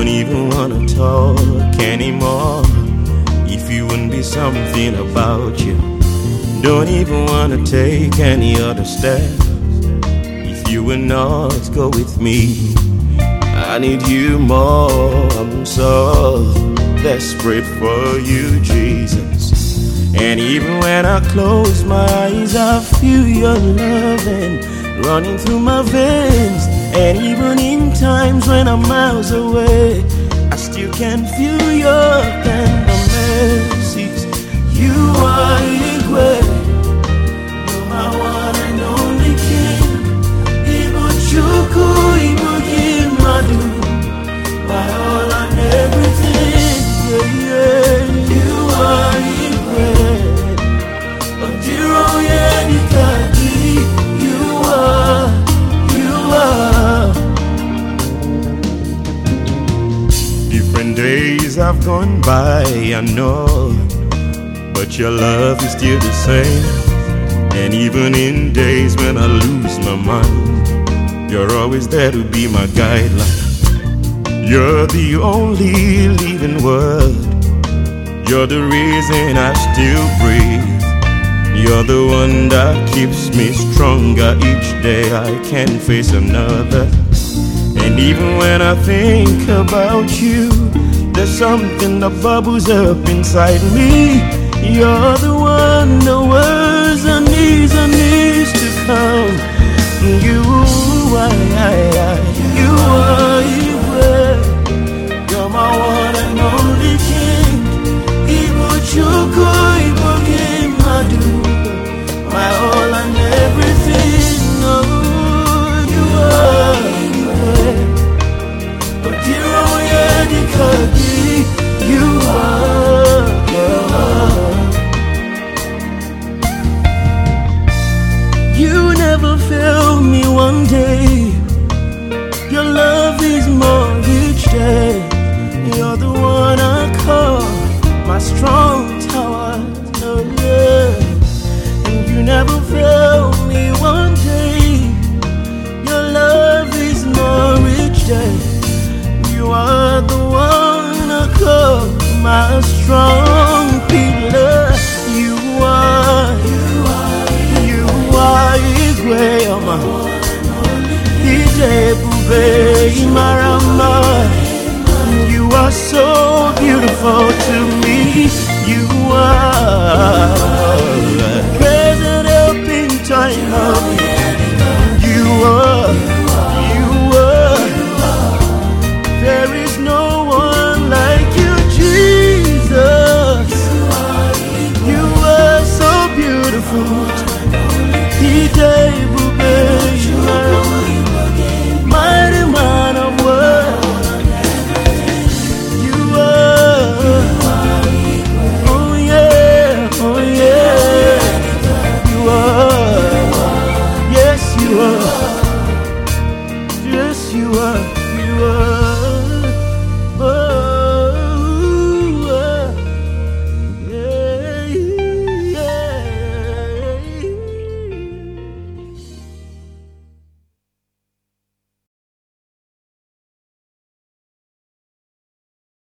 don't even wanna talk anymore. If you wouldn't be something about you, don't even wanna take any other steps. If you would not go with me, I need you more. I'm so desperate for you, Jesus. And even when I close my eyes, I feel your love and running through my veins. And even in times when I'm miles away, I still can feel your tender have gone by, I know, but your love is still the same. And even in days when I lose my mind, you're always there to be my guideline. You're the only living word. You're the reason I still breathe. You're the one that keeps me stronger each day. I can face another. And even when I think about you, there's something that bubbles up inside me. You're the one, the words one. Your love is more each day. You're the one I call my strong tower. Oh, yeah. And you never fail me one day. Your love is more each day. You are the one I call my strong to me. You are. Oh.